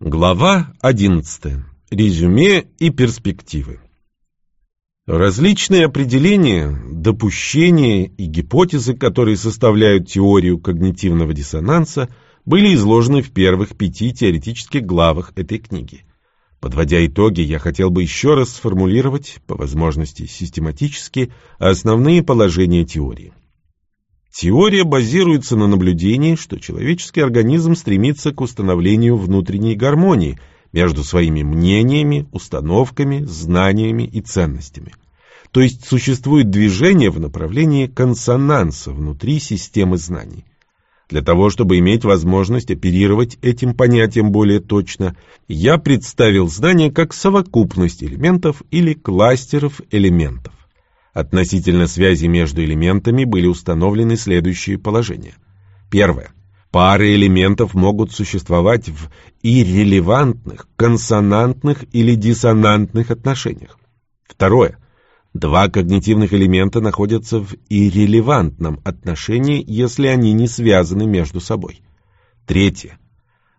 Глава 11. Резюме и перспективы. Различные определения, допущения и гипотезы, которые составляют теорию когнитивного диссонанса, были изложены в первых пяти теоретических главах этой книги. Подводя итоги, я хотел бы еще раз сформулировать, по возможности систематически, основные положения теории. Теория базируется на наблюдении, что человеческий организм стремится к установлению внутренней гармонии между своими мнениями, установками, знаниями и ценностями. То есть существует движение в направлении консонанса внутри системы знаний. Для того, чтобы иметь возможность оперировать этим понятием более точно, я представил знание как совокупность элементов или кластеров элементов. Относительно связи между элементами были установлены следующие положения. Первое. Пары элементов могут существовать в иррелевантных, консонантных или диссонантных отношениях. Второе. Два когнитивных элемента находятся в иррелевантном отношении, если они не связаны между собой. Третье.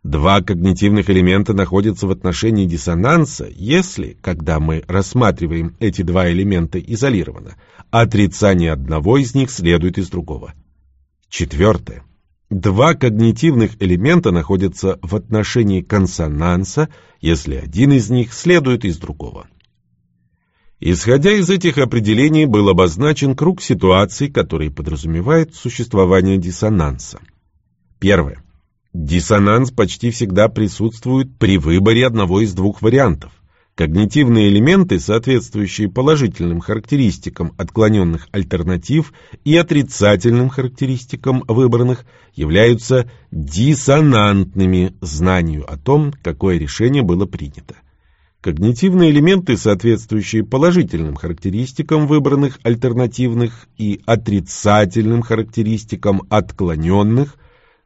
Два когнитивных элемента находятся в отношении диссонанса, если, когда мы рассматриваем эти два элемента изолированно, отрицание одного из них следует из другого. Четвертое. Два когнитивных элемента находятся в отношении консонанса, если один из них следует из другого. Исходя из этих определений был обозначен круг ситуаций, которые подразумевают существование диссонанса. Первое. Диссонанс почти всегда присутствует при выборе одного из двух вариантов. Когнитивные элементы, соответствующие положительным характеристикам отклоненных альтернатив и отрицательным характеристикам выбранных, являются диссонантными знанию о том, какое решение было принято. Когнитивные элементы, соответствующие положительным характеристикам выбранных альтернативных и отрицательным характеристикам отклоненных,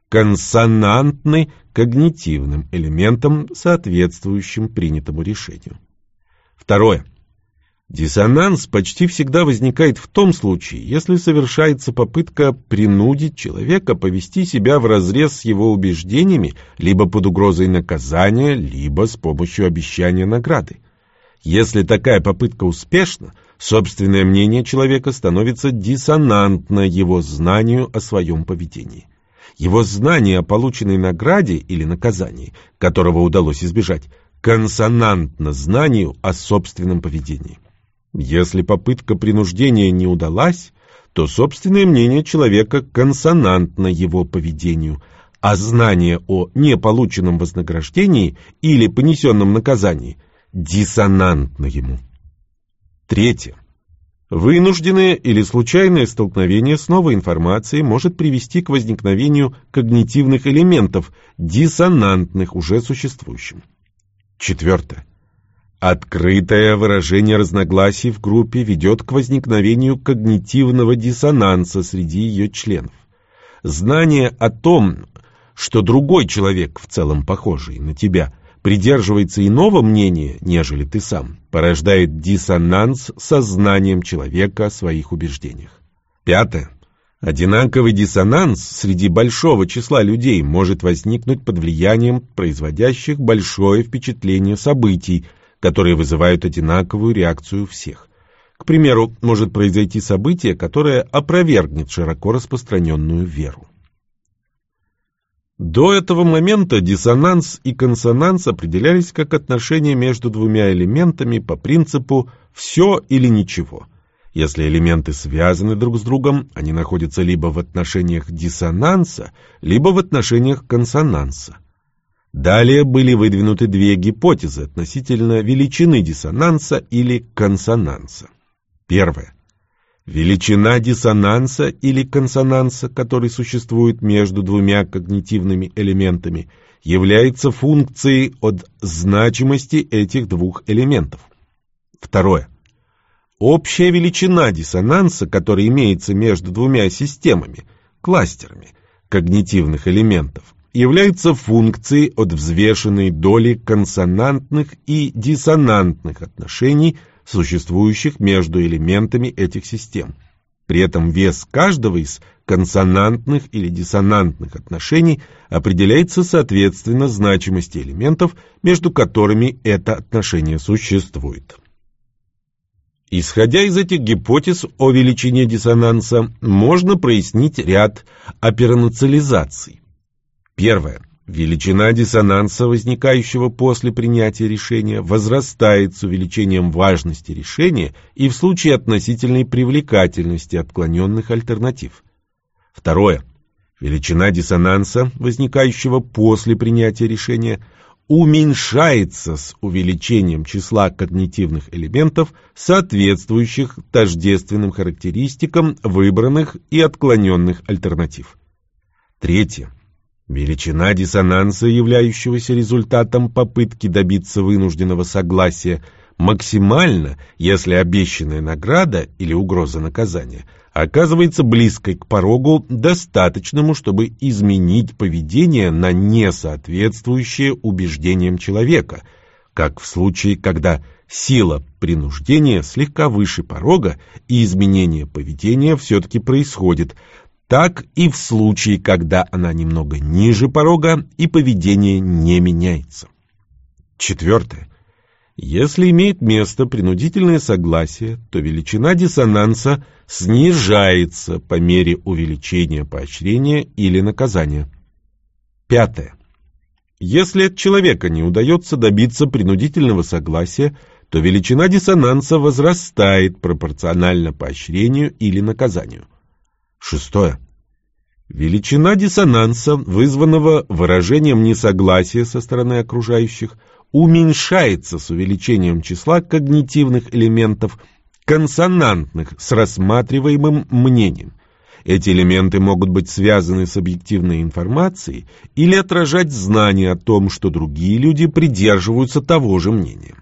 консонантны когнитивным элементам, соответствующим принятому решению. Второе. Диссонанс почти всегда возникает в том случае, если совершается попытка принудить человека повести себя вразрез с его убеждениями либо под угрозой наказания, либо с помощью обещания награды. Если такая попытка успешна, собственное мнение человека становится диссонантно его знанию о своем поведении. Его знание о полученной награде или наказании, которого удалось избежать, консонантно знанию о собственном поведении. Если попытка принуждения не удалась, то собственное мнение человека консонантно его поведению, а знание о неполученном вознаграждении или понесенном наказании диссонантно ему. Третье. Вынужденное или случайное столкновение с новой информацией может привести к возникновению когнитивных элементов, диссонантных уже существующим. Четвертое. Открытое выражение разногласий в группе ведет к возникновению когнитивного диссонанса среди ее членов. Знание о том, что другой человек, в целом похожий на тебя, придерживается иного мнения, нежели ты сам, порождает диссонанс со знанием человека о своих убеждениях. Пятое. Одинаковый диссонанс среди большого числа людей может возникнуть под влиянием производящих большое впечатление событий, которые вызывают одинаковую реакцию всех. К примеру, может произойти событие, которое опровергнет широко распространенную веру. До этого момента диссонанс и консонанс определялись как отношения между двумя элементами по принципу «все или ничего». Если элементы связаны друг с другом, они находятся либо в отношениях диссонанса, либо в отношениях консонанса. Далее были выдвинуты две гипотезы относительно величины диссонанса или консонанса. Первое. Величина диссонанса или консонанса, который существует между двумя когнитивными элементами, является функцией от значимости этих двух элементов. Второе. Общая величина диссонанса, которая имеется между двумя системами, кластерами когнитивных элементов, является функцией от взвешенной доли консонантных и диссонантных отношений – существующих между элементами этих систем. При этом вес каждого из консонантных или диссонантных отношений определяется соответственно значимости элементов, между которыми это отношение существует. Исходя из этих гипотез о величине диссонанса, можно прояснить ряд операционализаций. Первое. Величина диссонанса, возникающего после принятия решения, возрастает с увеличением важности решения и в случае относительной привлекательности отклоненных альтернатив. Второе. Величина диссонанса, возникающего после принятия решения, уменьшается с увеличением числа когнитивных элементов, соответствующих тождественным характеристикам выбранных и отклоненных альтернатив. Третье. Величина диссонанса, являющегося результатом попытки добиться вынужденного согласия, максимальна, если обещанная награда или угроза наказания оказывается близкой к порогу, достаточному, чтобы изменить поведение на несоответствующее убеждениям человека, как в случае, когда сила принуждения слегка выше порога и изменение поведения все-таки происходит, так и в случае, когда она немного ниже порога и поведение не меняется. Четвертое. Если имеет место принудительное согласие, то величина диссонанса снижается по мере увеличения поощрения или наказания. Пятое. Если от человека не удается добиться принудительного согласия, то величина диссонанса возрастает пропорционально поощрению или наказанию. Шестое. Величина диссонанса, вызванного выражением несогласия со стороны окружающих, уменьшается с увеличением числа когнитивных элементов, консонантных с рассматриваемым мнением. Эти элементы могут быть связаны с объективной информацией или отражать знание о том, что другие люди придерживаются того же мнения.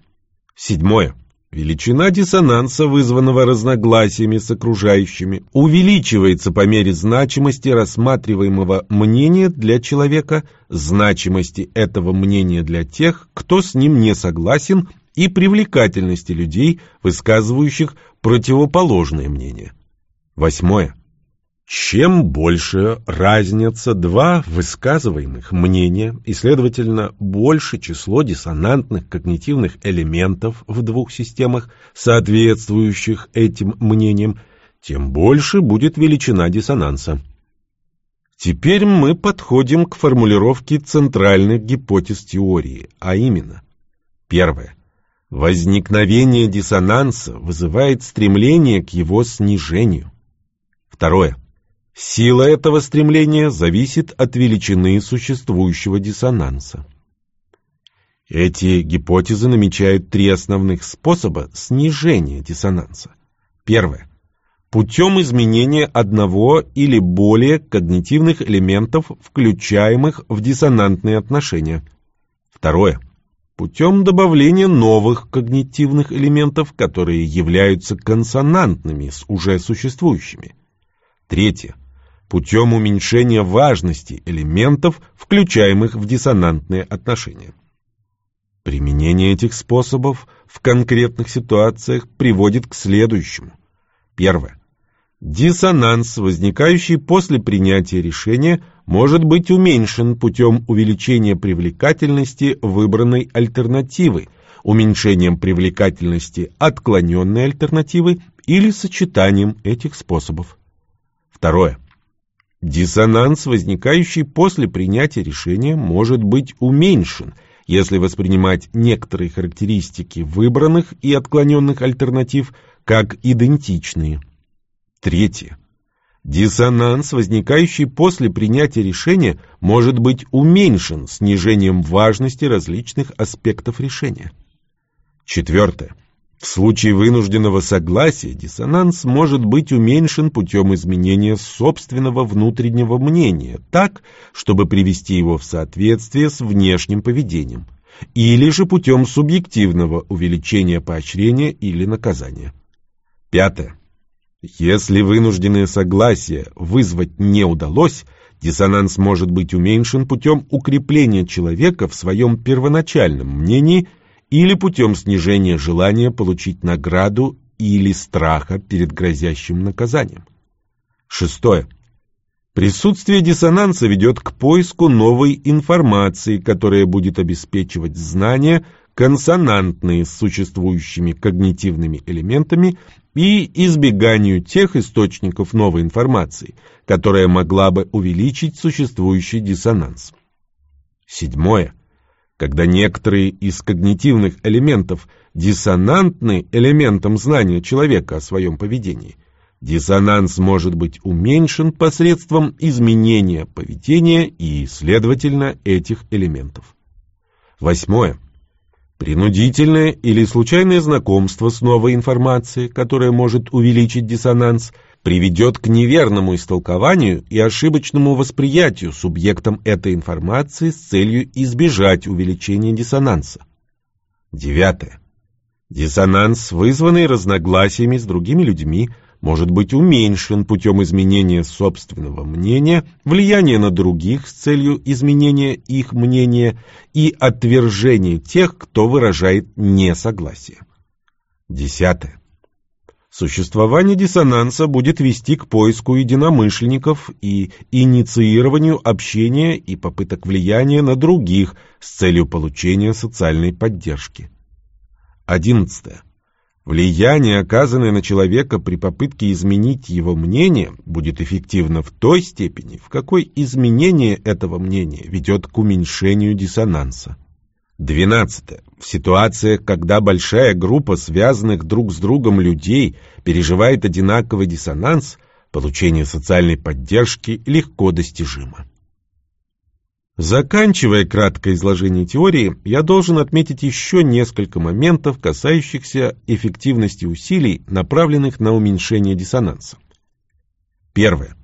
Седьмое. Величина диссонанса, вызванного разногласиями с окружающими, увеличивается по мере значимости рассматриваемого мнения для человека, значимости этого мнения для тех, кто с ним не согласен, и привлекательности людей, высказывающих противоположное мнение. Восьмое. Чем больше разница два высказываемых мнения и, следовательно, больше число диссонантных когнитивных элементов в двух системах, соответствующих этим мнениям, тем больше будет величина диссонанса. Теперь мы подходим к формулировке центральных гипотез теории, а именно. Первое. Возникновение диссонанса вызывает стремление к его снижению. Второе. Сила этого стремления зависит от величины существующего диссонанса. Эти гипотезы намечают три основных способа снижения диссонанса. Первое. Путем изменения одного или более когнитивных элементов, включаемых в диссонантные отношения. Второе. Путем добавления новых когнитивных элементов, которые являются консонантными с уже существующими. Третье путем уменьшения важности элементов, включаемых в диссонантные отношения. Применение этих способов в конкретных ситуациях приводит к следующему. Первое. Диссонанс, возникающий после принятия решения, может быть уменьшен путем увеличения привлекательности выбранной альтернативы, уменьшением привлекательности отклоненной альтернативы или сочетанием этих способов. Второе. Диссонанс, возникающий после принятия решения, может быть уменьшен, если воспринимать некоторые характеристики выбранных и отклоненных альтернатив как идентичные. Третье. Диссонанс, возникающий после принятия решения, может быть уменьшен снижением важности различных аспектов решения. Четвертое. В случае вынужденного согласия диссонанс может быть уменьшен путем изменения собственного внутреннего мнения так, чтобы привести его в соответствие с внешним поведением, или же путем субъективного увеличения поощрения или наказания. Пятое. Если вынужденное согласие вызвать не удалось, диссонанс может быть уменьшен путем укрепления человека в своем первоначальном мнении – или путем снижения желания получить награду или страха перед грозящим наказанием. Шестое. Присутствие диссонанса ведет к поиску новой информации, которая будет обеспечивать знания, консонантные с существующими когнитивными элементами и избеганию тех источников новой информации, которая могла бы увеличить существующий диссонанс. Седьмое. Когда некоторые из когнитивных элементов диссонантны элементам знания человека о своем поведении – Диссонанс может быть уменьшен посредством изменения поведения и, следовательно, этих элементов. Восьмое. Принудительное или случайное знакомство с новой информацией, которая может увеличить диссонанс, приведет к неверному истолкованию и ошибочному восприятию субъектом этой информации с целью избежать увеличения диссонанса. Девятое. Диссонанс, вызванный разногласиями с другими людьми, может быть уменьшен путем изменения собственного мнения, влияния на других с целью изменения их мнения и отвержения тех, кто выражает несогласие. Десятое. Существование диссонанса будет вести к поиску единомышленников и инициированию общения и попыток влияния на других с целью получения социальной поддержки. Одиннадцатое. Влияние, оказанное на человека при попытке изменить его мнение, будет эффективно в той степени, в какой изменение этого мнения ведет к уменьшению диссонанса. Двенадцатое. В ситуациях, когда большая группа связанных друг с другом людей переживает одинаковый диссонанс, получение социальной поддержки легко достижимо. Заканчивая краткое изложение теории, я должен отметить еще несколько моментов, касающихся эффективности усилий, направленных на уменьшение диссонанса. Первое.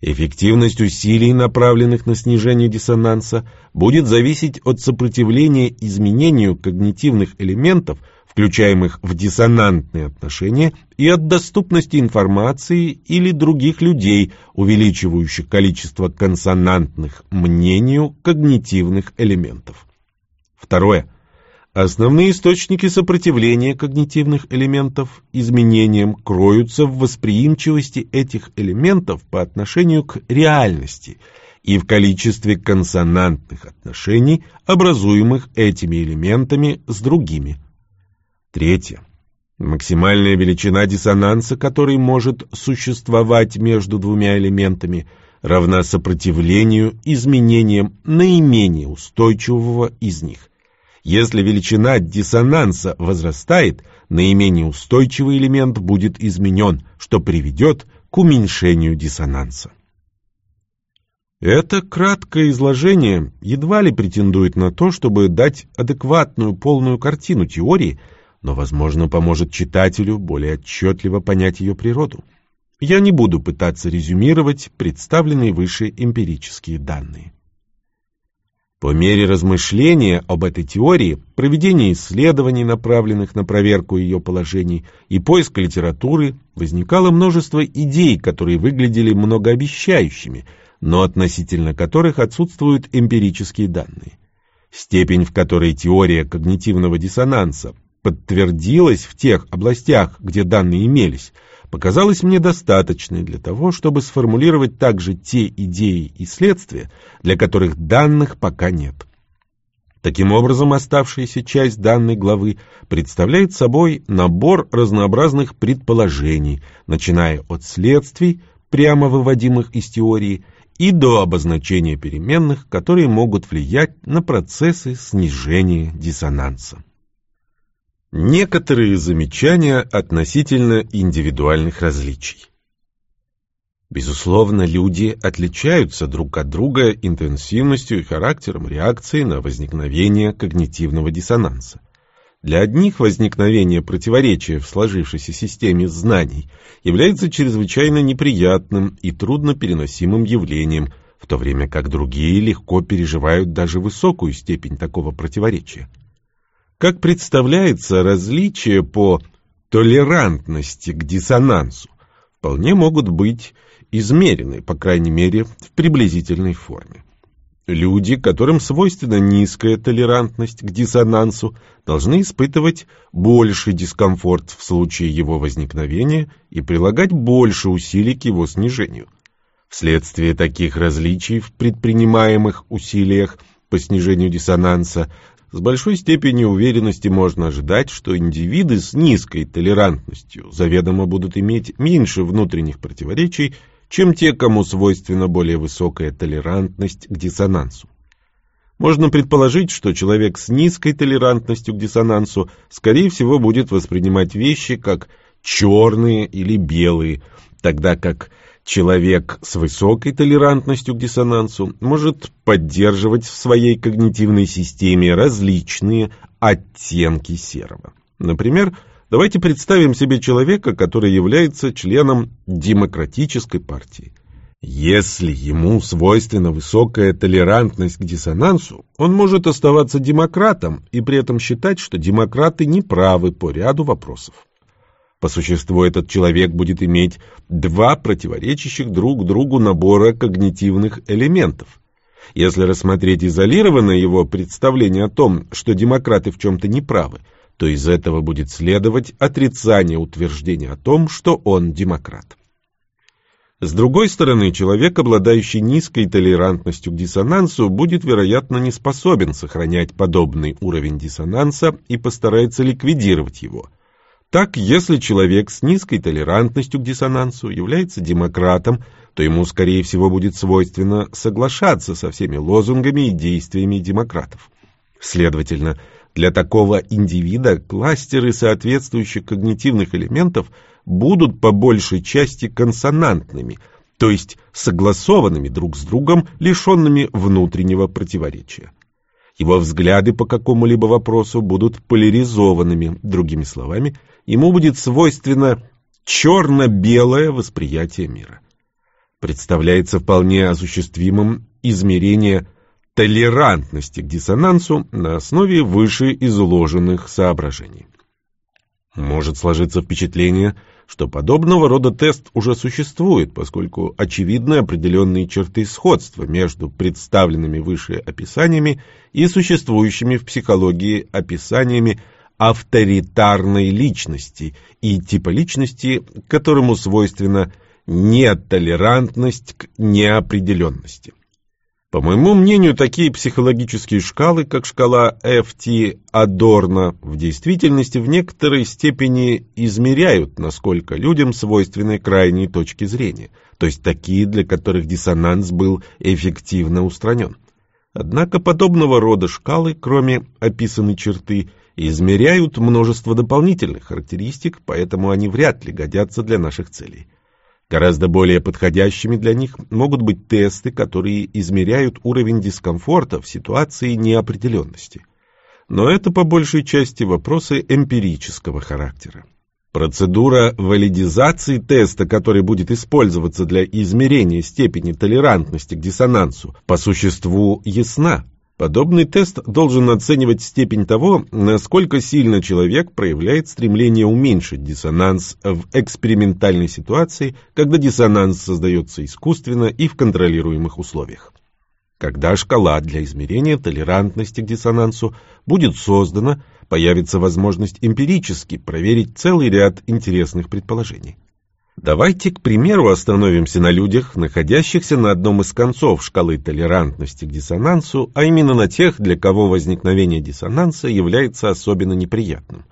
Эффективность усилий, направленных на снижение диссонанса, будет зависеть от сопротивления изменению когнитивных элементов – включаемых в диссонантные отношения, и от доступности информации или других людей, увеличивающих количество консонантных мнению когнитивных элементов. Второе. Основные источники сопротивления когнитивных элементов изменениям кроются в восприимчивости этих элементов по отношению к реальности и в количестве консонантных отношений, образуемых этими элементами с другими. Третье. Максимальная величина диссонанса, который может существовать между двумя элементами, равна сопротивлению изменениям наименее устойчивого из них. Если величина диссонанса возрастает, наименее устойчивый элемент будет изменен, что приведет к уменьшению диссонанса. Это краткое изложение едва ли претендует на то, чтобы дать адекватную полную картину теории – но, возможно, поможет читателю более отчетливо понять ее природу. Я не буду пытаться резюмировать представленные выше эмпирические данные. По мере размышления об этой теории, проведения исследований, направленных на проверку ее положений, и поиска литературы, возникало множество идей, которые выглядели многообещающими, но относительно которых отсутствуют эмпирические данные. Степень, в которой теория когнитивного диссонанса подтвердилась в тех областях, где данные имелись, показалось мне достаточной для того, чтобы сформулировать также те идеи и следствия, для которых данных пока нет. Таким образом, оставшаяся часть данной главы представляет собой набор разнообразных предположений, начиная от следствий, прямо выводимых из теории, и до обозначения переменных, которые могут влиять на процессы снижения диссонанса. Некоторые замечания относительно индивидуальных различий. Безусловно, люди отличаются друг от друга интенсивностью и характером реакции на возникновение когнитивного диссонанса. Для одних возникновение противоречия в сложившейся системе знаний является чрезвычайно неприятным и трудно переносимым явлением, в то время как другие легко переживают даже высокую степень такого противоречия. Как представляется, различия по толерантности к диссонансу вполне могут быть измерены, по крайней мере, в приблизительной форме. Люди, которым свойственна низкая толерантность к диссонансу, должны испытывать больший дискомфорт в случае его возникновения и прилагать больше усилий к его снижению. Вследствие таких различий в предпринимаемых усилиях по снижению диссонанса с большой степенью уверенности можно ожидать, что индивиды с низкой толерантностью заведомо будут иметь меньше внутренних противоречий, чем те, кому свойственна более высокая толерантность к диссонансу. Можно предположить, что человек с низкой толерантностью к диссонансу скорее всего будет воспринимать вещи как черные или белые, тогда как человек с высокой толерантностью к диссонансу может поддерживать в своей когнитивной системе различные оттенки серого. Например, Давайте представим себе человека, который является членом демократической партии. Если ему свойственна высокая толерантность к диссонансу, он может оставаться демократом и при этом считать, что демократы не правы по ряду вопросов. По существу этот человек будет иметь два противоречащих друг другу набора когнитивных элементов. Если рассмотреть изолированно его представление о том, что демократы в чем-то неправы, то из этого будет следовать отрицание утверждения о том, что он демократ. С другой стороны, человек, обладающий низкой толерантностью к диссонансу, будет, вероятно, не способен сохранять подобный уровень диссонанса и постарается ликвидировать его. Так, если человек с низкой толерантностью к диссонансу является демократом, то ему, скорее всего, будет свойственно соглашаться со всеми лозунгами и действиями демократов. Следовательно, для такого индивида кластеры соответствующих когнитивных элементов будут по большей части консонантными, то есть согласованными друг с другом, лишенными внутреннего противоречия. Его взгляды по какому-либо вопросу будут поляризованными, другими словами, ему будет свойственно черно-белое восприятие мира. Представляется вполне осуществимым измерение толерантности к диссонансу на основе вышеизложенных соображений. Может сложиться впечатление, что подобного рода тест уже существует, поскольку очевидны определенные черты сходства между представленными выше описаниями и существующими в психологии описаниями авторитарной личности и типа личности, которому свойственна нетолерантность к неопределенности. По моему мнению, такие психологические шкалы, как шкала FT Адорна, в действительности в некоторой степени измеряют, насколько людям свойственны крайние точки зрения, то есть такие, для которых диссонанс был эффективно устранен. Однако подобного рода шкалы, кроме описанной черты, измеряют множество дополнительных характеристик, поэтому они вряд ли годятся для наших целей. Гораздо более подходящими для них могут быть тесты, которые измеряют уровень дискомфорта в ситуации неопределенности. Но это по большей части вопросы эмпирического характера. Процедура валидизации теста, который будет использоваться для измерения степени толерантности к диссонансу, по существу ясна. Подобный тест должен оценивать степень того, насколько сильно человек проявляет стремление уменьшить диссонанс в экспериментальной ситуации, когда диссонанс создается искусственно и в контролируемых условиях. Когда шкала для измерения толерантности к диссонансу будет создана, появится возможность эмпирически проверить целый ряд интересных предположений. Давайте, к примеру, остановимся на людях, находящихся на одном из концов шкалы толерантности к диссонансу, а именно на тех, для кого возникновение диссонанса является особенно неприятным.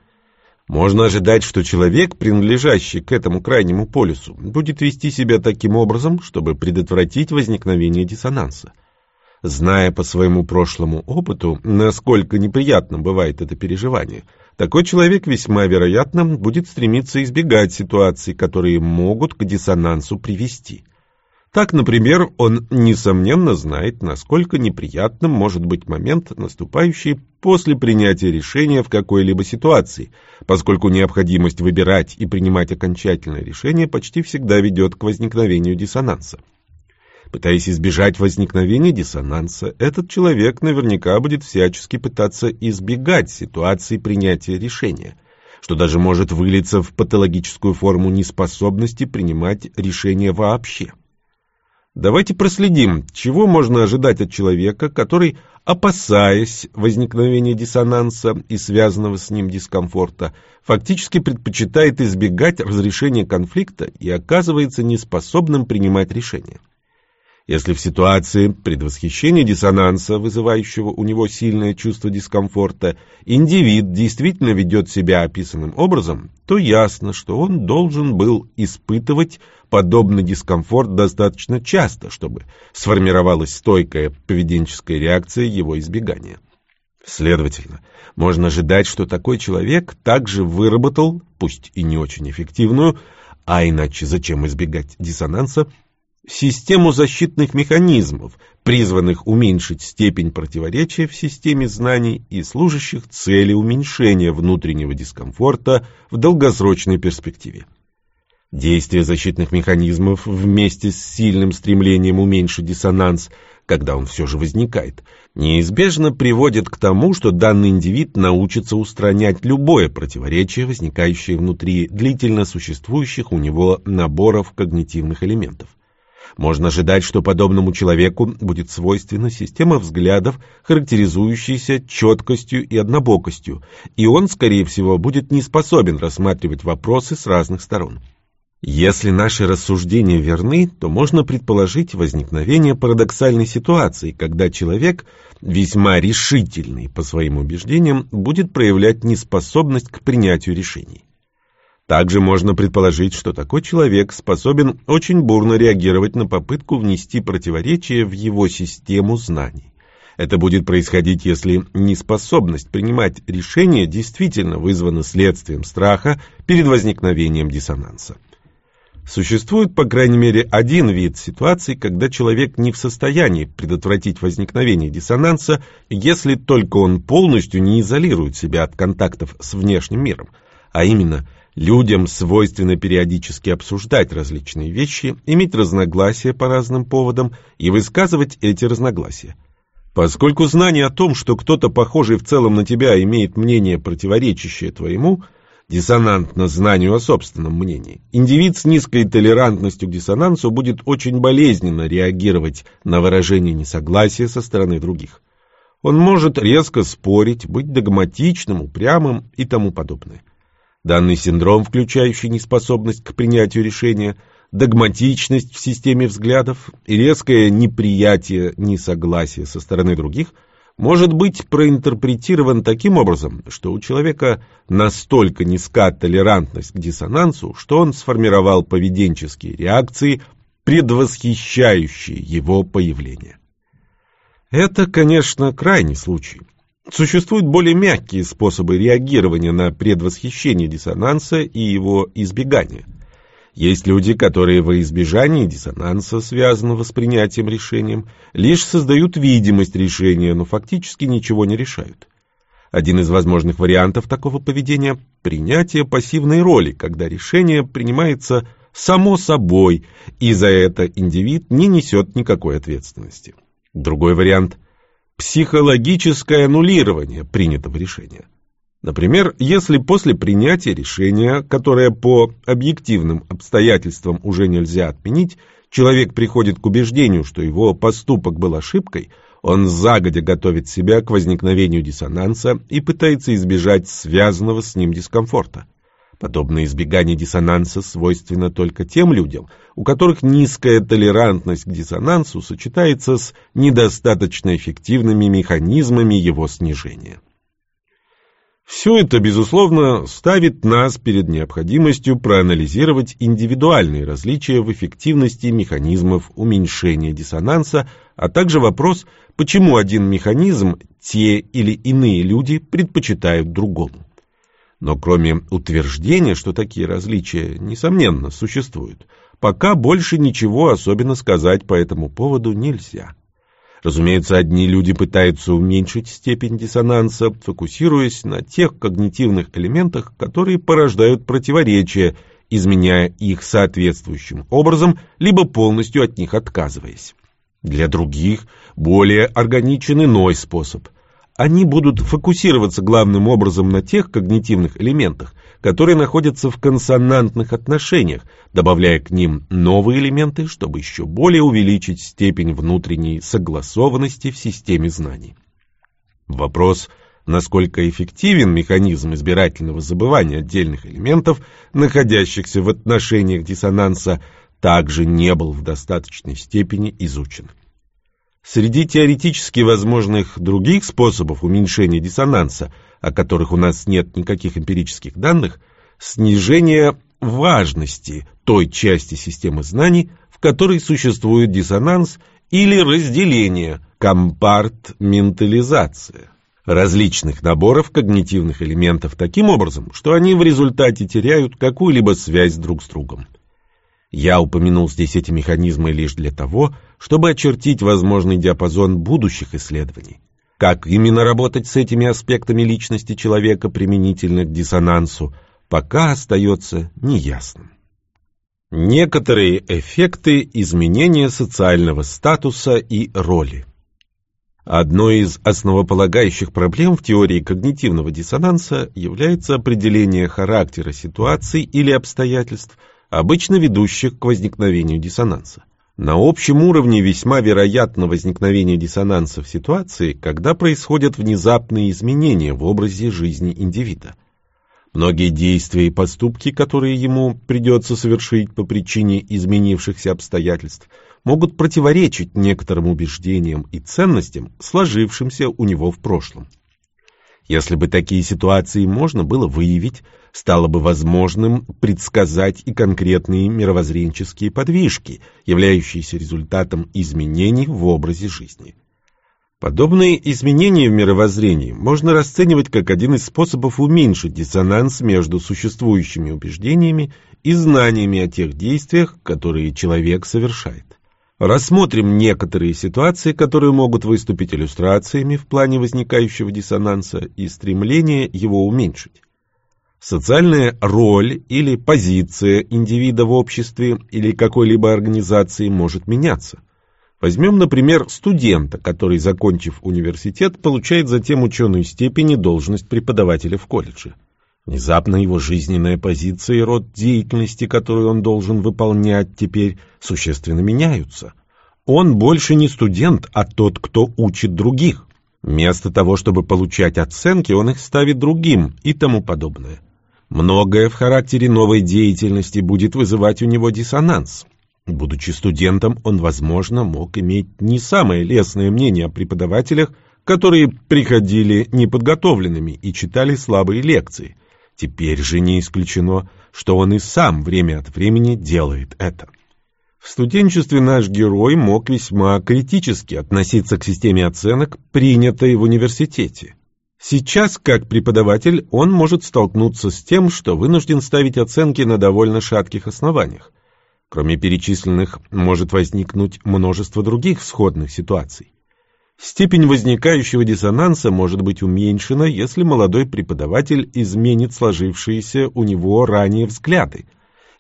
Можно ожидать, что человек, принадлежащий к этому крайнему полюсу, будет вести себя таким образом, чтобы предотвратить возникновение диссонанса. Зная по своему прошлому опыту, насколько неприятным бывает это переживание – такой человек весьма вероятно будет стремиться избегать ситуаций, которые могут к диссонансу привести. Так, например, он, несомненно, знает, насколько неприятным может быть момент, наступающий после принятия решения в какой-либо ситуации, поскольку необходимость выбирать и принимать окончательное решение почти всегда ведет к возникновению диссонанса. Пытаясь избежать возникновения диссонанса, этот человек наверняка будет всячески пытаться избегать ситуации принятия решения, что даже может вылиться в патологическую форму неспособности принимать решения вообще. Давайте проследим, чего можно ожидать от человека, который, опасаясь возникновения диссонанса и связанного с ним дискомфорта, фактически предпочитает избегать разрешения конфликта и оказывается неспособным принимать решения. Если в ситуации предвосхищения диссонанса, вызывающего у него сильное чувство дискомфорта, индивид действительно ведет себя описанным образом, то ясно, что он должен был испытывать подобный дискомфорт достаточно часто, чтобы сформировалась стойкая поведенческая реакция его избегания. Следовательно, можно ожидать, что такой человек также выработал, пусть и не очень эффективную, а иначе зачем избегать диссонанса, систему защитных механизмов, призванных уменьшить степень противоречия в системе знаний и служащих цели уменьшения внутреннего дискомфорта в долгосрочной перспективе. Действие защитных механизмов вместе с сильным стремлением уменьшить диссонанс, когда он все же возникает, неизбежно приводит к тому, что данный индивид научится устранять любое противоречие, возникающее внутри длительно существующих у него наборов когнитивных элементов. Можно ожидать, что подобному человеку будет свойственна система взглядов, характеризующаяся четкостью и однобокостью, и он, скорее всего, будет не способен рассматривать вопросы с разных сторон. Если наши рассуждения верны, то можно предположить возникновение парадоксальной ситуации, когда человек, весьма решительный по своим убеждениям, будет проявлять неспособность к принятию решений. Также можно предположить, что такой человек способен очень бурно реагировать на попытку внести противоречие в его систему знаний. Это будет происходить, если неспособность принимать решения действительно вызвана следствием страха перед возникновением диссонанса. Существует, по крайней мере, один вид ситуаций, когда человек не в состоянии предотвратить возникновение диссонанса, если только он полностью не изолирует себя от контактов с внешним миром, а именно – Людям свойственно периодически обсуждать различные вещи, иметь разногласия по разным поводам и высказывать эти разногласия. Поскольку знание о том, что кто-то похожий в целом на тебя имеет мнение, противоречащее твоему, диссонантно знанию о собственном мнении, индивид с низкой толерантностью к диссонансу будет очень болезненно реагировать на выражение несогласия со стороны других. Он может резко спорить, быть догматичным, упрямым и тому подобное. Данный синдром, включающий неспособность к принятию решения, догматичность в системе взглядов и резкое неприятие несогласия со стороны других, может быть проинтерпретирован таким образом, что у человека настолько низка толерантность к диссонансу, что он сформировал поведенческие реакции, предвосхищающие его появление. Это, конечно, крайний случай. Существуют более мягкие способы реагирования на предвосхищение диссонанса и его избегание. Есть люди, которые во избежании диссонанса, связанного с принятием решением, лишь создают видимость решения, но фактически ничего не решают. Один из возможных вариантов такого поведения – принятие пассивной роли, когда решение принимается само собой, и за это индивид не несет никакой ответственности. Другой вариант – психологическое аннулирование принятого решения. Например, если после принятия решения, которое по объективным обстоятельствам уже нельзя отменить, человек приходит к убеждению, что его поступок был ошибкой, он загодя готовит себя к возникновению диссонанса и пытается избежать связанного с ним дискомфорта. Подобное избегание диссонанса свойственно только тем людям, у которых низкая толерантность к диссонансу сочетается с недостаточно эффективными механизмами его снижения. Все это, безусловно, ставит нас перед необходимостью проанализировать индивидуальные различия в эффективности механизмов уменьшения диссонанса, а также вопрос, почему один механизм те или иные люди предпочитают другому. Но кроме утверждения, что такие различия, несомненно, существуют, пока больше ничего особенно сказать по этому поводу нельзя. Разумеется, одни люди пытаются уменьшить степень диссонанса, фокусируясь на тех когнитивных элементах, которые порождают противоречия, изменяя их соответствующим образом, либо полностью от них отказываясь. Для других более органичен иной способ – Они будут фокусироваться главным образом на тех когнитивных элементах, которые находятся в консонантных отношениях, добавляя к ним новые элементы, чтобы еще более увеличить степень внутренней согласованности в системе знаний. Вопрос, насколько эффективен механизм избирательного забывания отдельных элементов, находящихся в отношениях диссонанса, также не был в достаточной степени изучен. Среди теоретически возможных других способов уменьшения диссонанса, о которых у нас нет никаких эмпирических данных, снижение важности той части системы знаний, в которой существует диссонанс, или разделение, компартментализация различных наборов когнитивных элементов таким образом, что они в результате теряют какую-либо связь друг с другом. Я упомянул здесь эти механизмы лишь для того, чтобы очертить возможный диапазон будущих исследований. Как именно работать с этими аспектами личности человека применительно к диссонансу, пока остается неясным. Некоторые эффекты изменения социального статуса и роли. Одной из основополагающих проблем в теории когнитивного диссонанса является определение характера ситуаций или обстоятельств – обычно ведущих к возникновению диссонанса. На общем уровне весьма вероятно возникновение диссонанса в ситуации, когда происходят внезапные изменения в образе жизни индивида. Многие действия и поступки, которые ему придется совершить по причине изменившихся обстоятельств, могут противоречить некоторым убеждениям и ценностям, сложившимся у него в прошлом. Если бы такие ситуации можно было выявить, стало бы возможным предсказать и конкретные мировоззренческие подвижки, являющиеся результатом изменений в образе жизни. Подобные изменения в мировоззрении можно расценивать как один из способов уменьшить диссонанс между существующими убеждениями и знаниями о тех действиях, которые человек совершает. Рассмотрим некоторые ситуации, которые могут выступить иллюстрациями в плане возникающего диссонанса и стремления его уменьшить. Социальная роль или позиция индивида в обществе или какой-либо организации может меняться. Возьмем, например, студента, который, закончив университет, получает затем ученую степень и должность преподавателя в колледже. Внезапно его жизненная позиция и род деятельности, которую он должен выполнять теперь, существенно меняются. Он больше не студент, а тот, кто учит других. Вместо того, чтобы получать оценки, он их ставит другим и тому подобное. Многое в характере новой деятельности будет вызывать у него диссонанс. Будучи студентом, он, возможно, мог иметь не самое лестное мнение о преподавателях, которые приходили неподготовленными и читали слабые лекции – Теперь же не исключено, что он и сам время от времени делает это. В студенчестве наш герой мог весьма критически относиться к системе оценок, принятой в университете. Сейчас, как преподаватель, он может столкнуться с тем, что вынужден ставить оценки на довольно шатких основаниях. Кроме перечисленных, может возникнуть множество других сходных ситуаций. Степень возникающего диссонанса может быть уменьшена, если молодой преподаватель изменит сложившиеся у него ранее взгляды.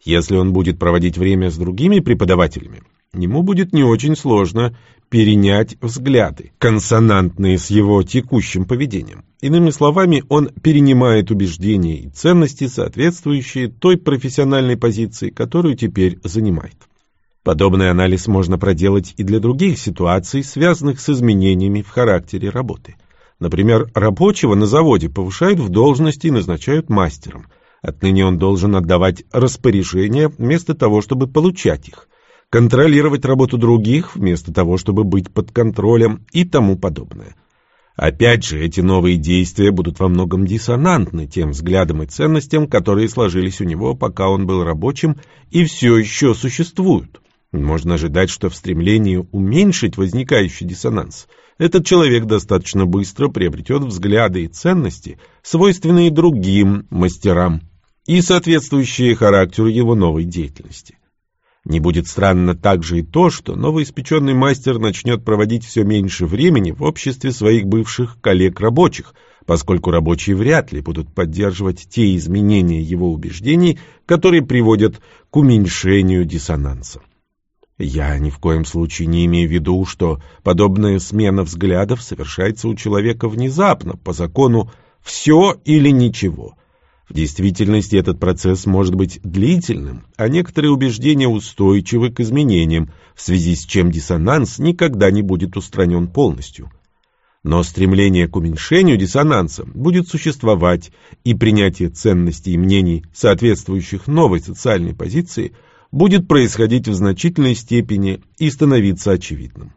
Если он будет проводить время с другими преподавателями, ему будет не очень сложно перенять взгляды, консонантные с его текущим поведением. Иными словами, он перенимает убеждения и ценности, соответствующие той профессиональной позиции, которую теперь занимает. Подобный анализ можно проделать и для других ситуаций, связанных с изменениями в характере работы. Например, рабочего на заводе повышают в должности и назначают мастером. Отныне он должен отдавать распоряжения вместо того, чтобы получать их, контролировать работу других вместо того, чтобы быть под контролем и тому подобное. Опять же, эти новые действия будут во многом диссонантны тем взглядам и ценностям, которые сложились у него, пока он был рабочим и все еще существуют. Можно ожидать, что в стремлении уменьшить возникающий диссонанс этот человек достаточно быстро приобретет взгляды и ценности, свойственные другим мастерам и соответствующие характеру его новой деятельности. Не будет странно также и то, что новоиспеченный мастер начнет проводить все меньше времени в обществе своих бывших коллег-рабочих, поскольку рабочие вряд ли будут поддерживать те изменения его убеждений, которые приводят к уменьшению диссонанса. Я ни в коем случае не имею в виду, что подобная смена взглядов совершается у человека внезапно, по закону «все или ничего». В действительности этот процесс может быть длительным, а некоторые убеждения устойчивы к изменениям, в связи с чем диссонанс никогда не будет устранен полностью. Но стремление к уменьшению диссонанса будет существовать, и принятие ценностей и мнений, соответствующих новой социальной позиции, будет происходить в значительной степени и становиться очевидным.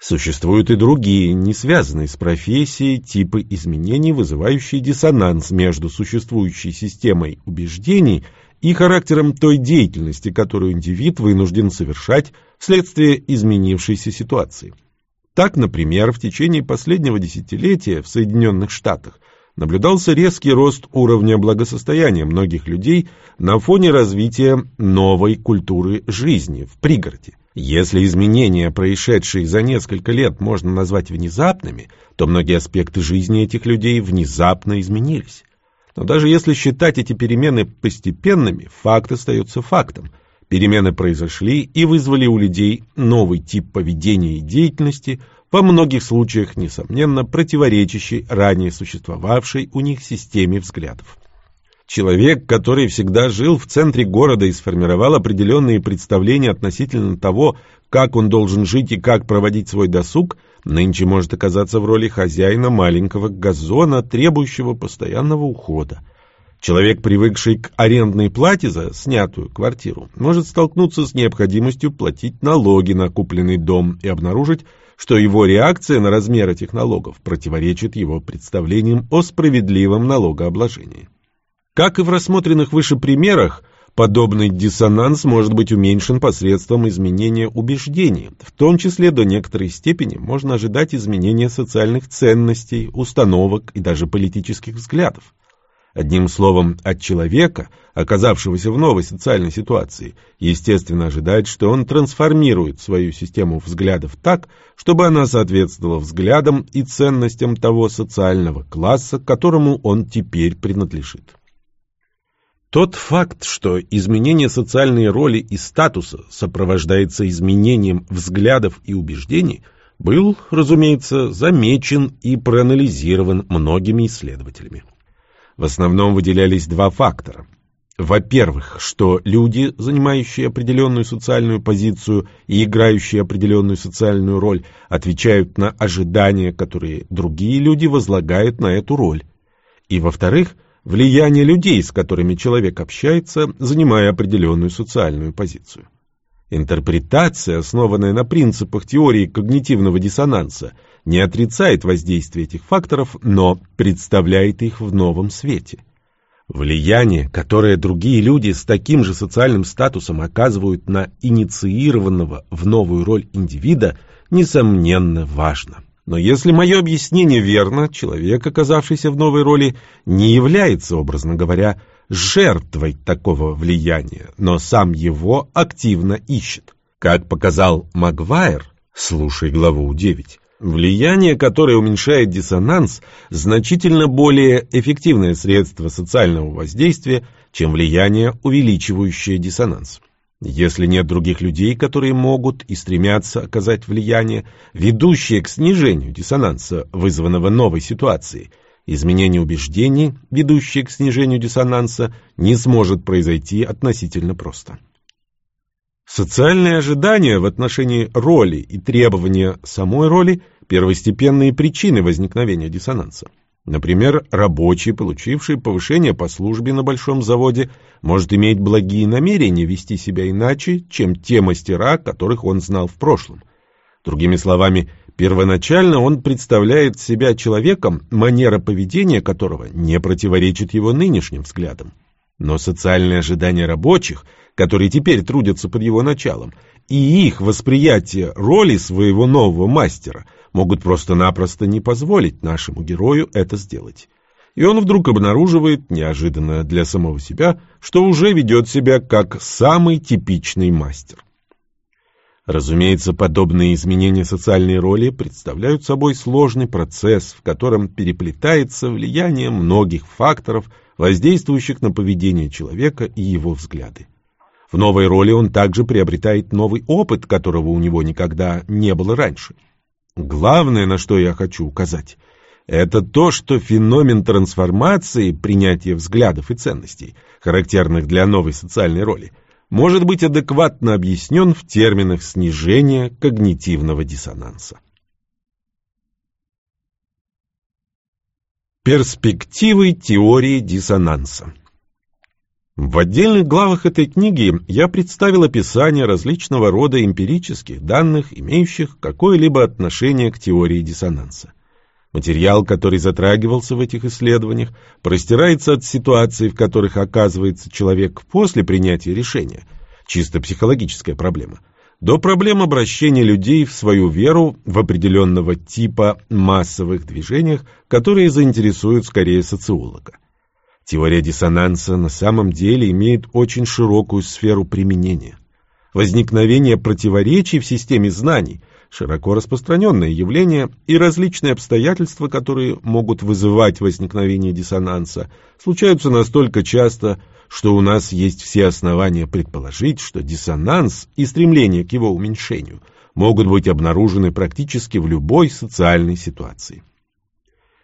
Существуют и другие, не связанные с профессией, типы изменений, вызывающие диссонанс между существующей системой убеждений и характером той деятельности, которую индивид вынужден совершать вследствие изменившейся ситуации. Так, например, в течение последнего десятилетия в Соединенных Штатах наблюдался резкий рост уровня благосостояния многих людей на фоне развития новой культуры жизни в пригороде. Если изменения, происшедшие за несколько лет, можно назвать внезапными, то многие аспекты жизни этих людей внезапно изменились. Но даже если считать эти перемены постепенными, факт остается фактом. Перемены произошли и вызвали у людей новый тип поведения и деятельности, во многих случаях, несомненно, противоречащий ранее существовавшей у них системе взглядов. Человек, который всегда жил в центре города и сформировал определенные представления относительно того, как он должен жить и как проводить свой досуг, нынче может оказаться в роли хозяина маленького газона, требующего постоянного ухода. Человек, привыкший к арендной плате за снятую квартиру, может столкнуться с необходимостью платить налоги на купленный дом и обнаружить, что его реакция на размер этих налогов противоречит его представлениям о справедливом налогообложении. Как и в рассмотренных выше примерах, подобный диссонанс может быть уменьшен посредством изменения убеждений, в том числе до некоторой степени можно ожидать изменения социальных ценностей, установок и даже политических взглядов. Одним словом, от человека, оказавшегося в новой социальной ситуации, естественно ожидать, что он трансформирует свою систему взглядов так, чтобы она соответствовала взглядам и ценностям того социального класса, которому он теперь принадлежит. Тот факт, что изменение социальной роли и статуса сопровождается изменением взглядов и убеждений, был, разумеется, замечен и проанализирован многими исследователями. В основном выделялись два фактора. Во-первых, что люди, занимающие определенную социальную позицию и играющие определенную социальную роль, отвечают на ожидания, которые другие люди возлагают на эту роль. И во-вторых, влияние людей, с которыми человек общается, занимая определенную социальную позицию. Интерпретация, основанная на принципах теории когнитивного диссонанса, не отрицает воздействие этих факторов, но представляет их в новом свете. Влияние, которое другие люди с таким же социальным статусом оказывают на инициированного в новую роль индивида, несомненно важно. Но если мое объяснение верно, человек, оказавшийся в новой роли, не является, образно говоря, жертвой такого влияния, но сам его активно ищет. Как показал Магуайр, слушай главу 9, влияние, которое уменьшает диссонанс, значительно более эффективное средство социального воздействия, чем влияние, увеличивающее диссонанс. Если нет других людей, которые могут и стремятся оказать влияние, ведущее к снижению диссонанса, вызванного новой ситуацией, изменение убеждений, ведущее к снижению диссонанса, не сможет произойти относительно просто. Социальные ожидания в отношении роли и требования самой роли – первостепенные причины возникновения диссонанса. Например, рабочий, получивший повышение по службе на большом заводе, может иметь благие намерения вести себя иначе, чем те мастера, которых он знал в прошлом. Другими словами, первоначально он представляет себя человеком, манера поведения которого не противоречит его нынешним взглядам. Но социальные ожидания рабочих, которые теперь трудятся под его началом, и их восприятие роли своего нового мастера – могут просто-напросто не позволить нашему герою это сделать. И он вдруг обнаруживает, неожиданно для самого себя, что уже ведет себя как самый типичный мастер. Разумеется, подобные изменения социальной роли представляют собой сложный процесс, в котором переплетается влияние многих факторов, воздействующих на поведение человека и его взгляды. В новой роли он также приобретает новый опыт, которого у него никогда не было раньше. Главное, на что я хочу указать, это то, что феномен трансформации принятия взглядов и ценностей, характерных для новой социальной роли, может быть адекватно объяснен в терминах снижения когнитивного диссонанса. Перспективы теории диссонанса В отдельных главах этой книги я представил описание различного рода эмпирических данных, имеющих какое-либо отношение к теории диссонанса. Материал, который затрагивался в этих исследованиях, простирается от ситуаций, в которых оказывается человек после принятия решения, чисто психологическая проблема, до проблем обращения людей в свою веру в определенного типа массовых движениях, которые заинтересуют скорее социолога. Теория диссонанса на самом деле имеет очень широкую сферу применения. Возникновение противоречий в системе знаний – широко распространенное явление, и различные обстоятельства, которые могут вызывать возникновение диссонанса, случаются настолько часто, что у нас есть все основания предположить, что диссонанс и стремление к его уменьшению могут быть обнаружены практически в любой социальной ситуации.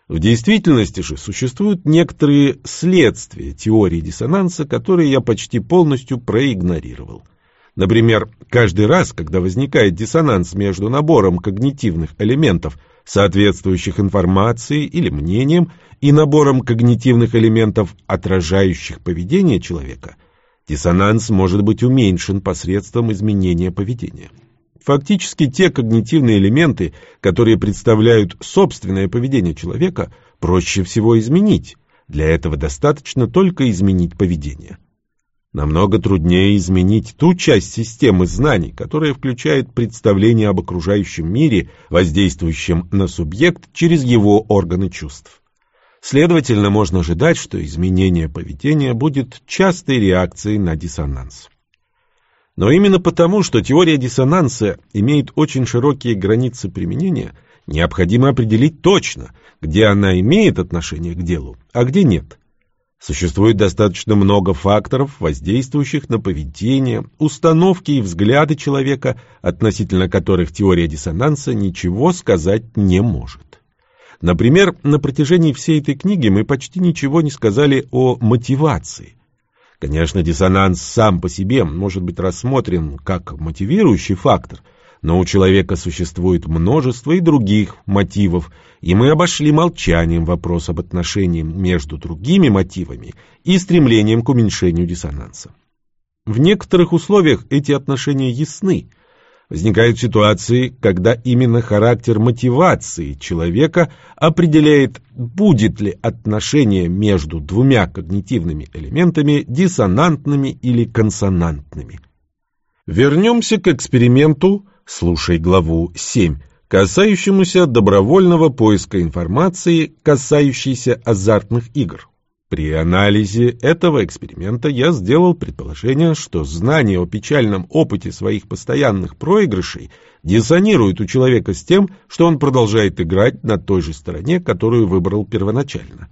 В действительности же существуют некоторые следствия теории диссонанса, которые я почти полностью проигнорировал – Например, каждый раз, когда возникает диссонанс между набором когнитивных элементов, соответствующих информации или мнением, и набором когнитивных элементов, отражающих поведение человека, диссонанс может быть уменьшен посредством изменения поведения. Фактически те когнитивные элементы, которые представляют собственное поведение человека, проще всего изменить. Для этого достаточно только изменить поведение. Намного труднее изменить ту часть системы знаний, которая включает представление об окружающем мире, воздействующем на субъект через его органы чувств. Следовательно, можно ожидать, что изменение поведения будет частой реакцией на диссонанс. Но именно потому, что теория диссонанса имеет очень широкие границы применения, необходимо определить точно, где она имеет отношение к делу, а где нет – Существует достаточно много факторов, воздействующих на поведение, установки и взгляды человека, относительно которых теория диссонанса ничего сказать не может. Например, на протяжении всей этой книги мы почти ничего не сказали о мотивации. Конечно, диссонанс сам по себе может быть рассмотрен как мотивирующий фактор – но у человека существует множество и других мотивов, и мы обошли молчанием вопрос об отношении между другими мотивами и стремлением к уменьшению диссонанса. В некоторых условиях эти отношения ясны. Возникают ситуации, когда именно характер мотивации человека определяет, будет ли отношение между двумя когнитивными элементами диссонантными или консонантными. Вернемся к эксперименту Слушай главу 7, касающемуся добровольного поиска информации, касающейся азартных игр. При анализе этого эксперимента я сделал предположение, что знание о печальном опыте своих постоянных проигрышей диссонирует у человека с тем, что он продолжает играть на той же стороне, которую выбрал первоначально.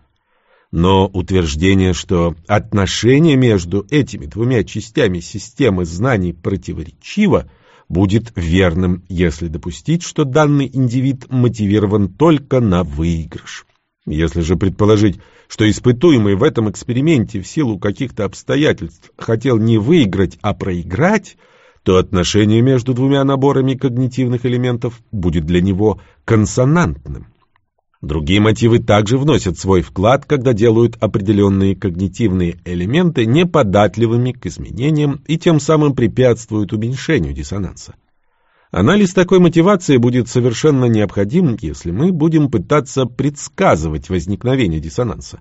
Но утверждение, что отношение между этими двумя частями системы знаний противоречиво, будет верным, если допустить, что данный индивид мотивирован только на выигрыш. Если же предположить, что испытуемый в этом эксперименте в силу каких-то обстоятельств хотел не выиграть, а проиграть, то отношение между двумя наборами когнитивных элементов будет для него консонантным. Другие мотивы также вносят свой вклад, когда делают определенные когнитивные элементы неподатливыми к изменениям и тем самым препятствуют уменьшению диссонанса. Анализ такой мотивации будет совершенно необходим, если мы будем пытаться предсказывать возникновение диссонанса.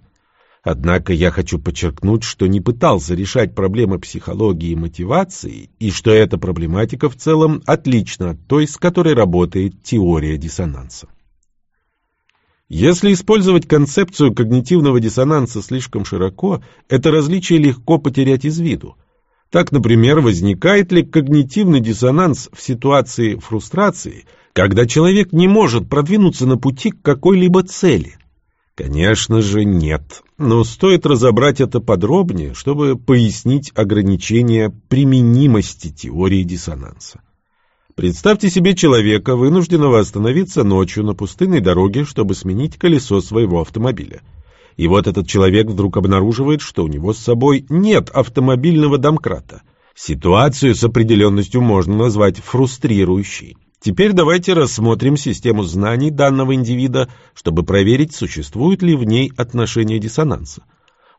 Однако я хочу подчеркнуть, что не пытался решать проблемы психологии и мотивации, и что эта проблематика в целом отлична от той, с которой работает теория диссонанса. Если использовать концепцию когнитивного диссонанса слишком широко, это различие легко потерять из виду. Так, например, возникает ли когнитивный диссонанс в ситуации фрустрации, когда человек не может продвинуться на пути к какой-либо цели? Конечно же, нет. Но стоит разобрать это подробнее, чтобы пояснить ограничения применимости теории диссонанса. Представьте себе человека, вынужденного остановиться ночью на пустынной дороге, чтобы сменить колесо своего автомобиля. И вот этот человек вдруг обнаруживает, что у него с собой нет автомобильного домкрата. Ситуацию с определенностью можно назвать фрустрирующей. Теперь давайте рассмотрим систему знаний данного индивида, чтобы проверить, существует ли в ней отношение диссонанса.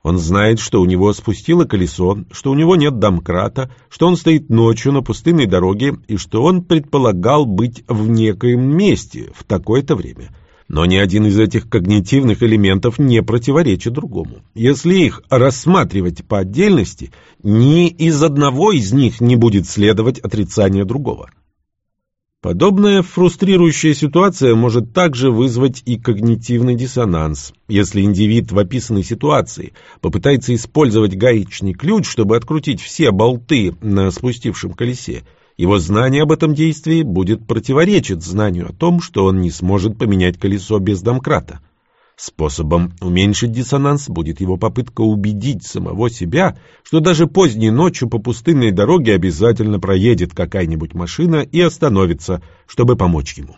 Он знает, что у него спустило колесо, что у него нет домкрата, что он стоит ночью на пустынной дороге и что он предполагал быть в некоем месте в такое-то время. Но ни один из этих когнитивных элементов не противоречит другому. Если их рассматривать по отдельности, ни из одного из них не будет следовать отрицание другого. Подобная фрустрирующая ситуация может также вызвать и когнитивный диссонанс. Если индивид в описанной ситуации попытается использовать гаечный ключ, чтобы открутить все болты на спустившем колесе, его знание об этом действии будет противоречить знанию о том, что он не сможет поменять колесо без домкрата. Способом уменьшить диссонанс будет его попытка убедить самого себя, что даже поздней ночью по пустынной дороге обязательно проедет какая-нибудь машина и остановится, чтобы помочь ему.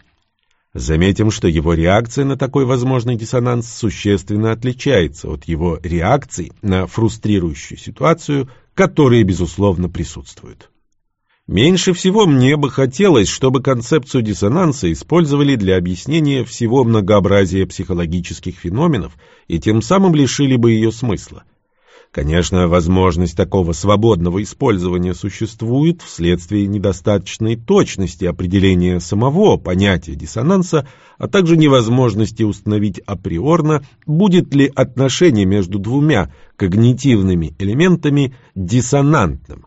Заметим, что его реакция на такой возможный диссонанс существенно отличается от его реакций на фрустрирующую ситуацию, которые, безусловно, присутствуют. Меньше всего мне бы хотелось, чтобы концепцию диссонанса использовали для объяснения всего многообразия психологических феноменов и тем самым лишили бы ее смысла. Конечно, возможность такого свободного использования существует вследствие недостаточной точности определения самого понятия диссонанса, а также невозможности установить априорно, будет ли отношение между двумя когнитивными элементами диссонантным.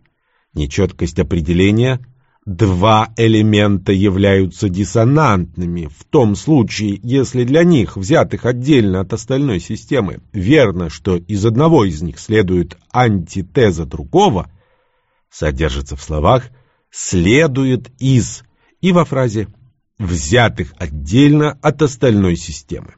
Нечеткость определения. Два элемента являются диссонантными в том случае, если для них, взятых отдельно от остальной системы, верно, что из одного из них следует антитеза другого, содержится в словах «следует из» и во фразе «взятых отдельно от остальной системы».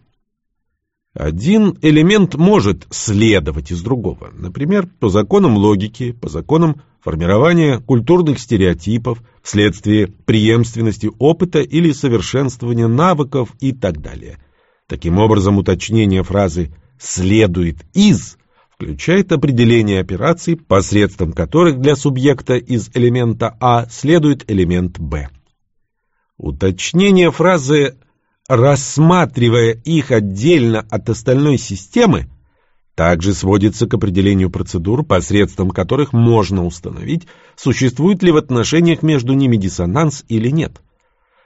Один элемент может следовать из другого, например, по законам логики, по законам формирования культурных стереотипов, вследствие преемственности опыта или совершенствования навыков и так далее. Таким образом, уточнение фразы «следует из» включает определение операций, посредством которых для субъекта из элемента А следует элемент Б. Уточнение фразы рассматривая их отдельно от остальной системы, также сводится к определению процедур, посредством которых можно установить, существует ли в отношениях между ними диссонанс или нет.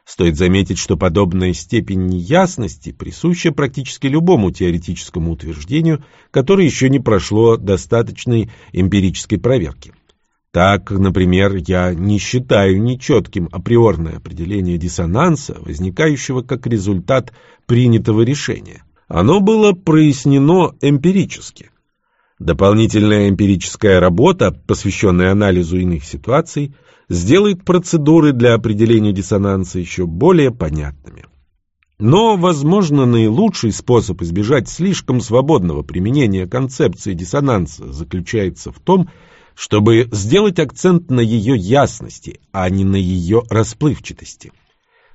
Стоит заметить, что подобная степень неясности присуща практически любому теоретическому утверждению, которое еще не прошло достаточной эмпирической проверки. Так, например, я не считаю нечетким априорное определение диссонанса, возникающего как результат принятого решения. Оно было прояснено эмпирически. Дополнительная эмпирическая работа, посвященная анализу иных ситуаций, сделает процедуры для определения диссонанса еще более понятными. Но, возможно, наилучший способ избежать слишком свободного применения концепции диссонанса заключается в том, чтобы сделать акцент на ее ясности, а не на ее расплывчатости.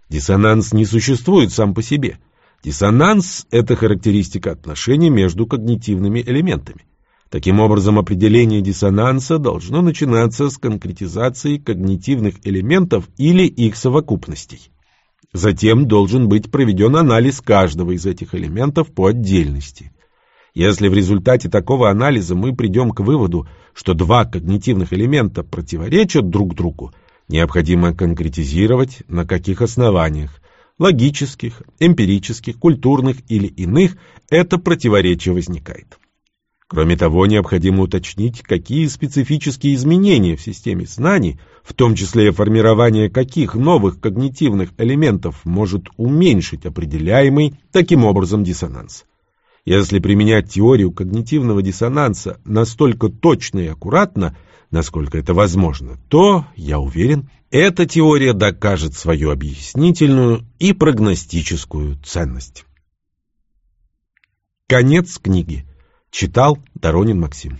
Диссонанс не существует сам по себе. Диссонанс – это характеристика отношений между когнитивными элементами. Таким образом, определение диссонанса должно начинаться с конкретизации когнитивных элементов или их совокупностей. Затем должен быть проведен анализ каждого из этих элементов по отдельности. Если в результате такого анализа мы придем к выводу, что два когнитивных элемента противоречат друг другу, необходимо конкретизировать, на каких основаниях – логических, эмпирических, культурных или иных – это противоречие возникает. Кроме того, необходимо уточнить, какие специфические изменения в системе знаний, в том числе формирование каких новых когнитивных элементов может уменьшить определяемый таким образом диссонанс. Если применять теорию когнитивного диссонанса настолько точно и аккуратно, насколько это возможно, то, я уверен, эта теория докажет свою объяснительную и прогностическую ценность. Конец книги. Читал Доронин Максим.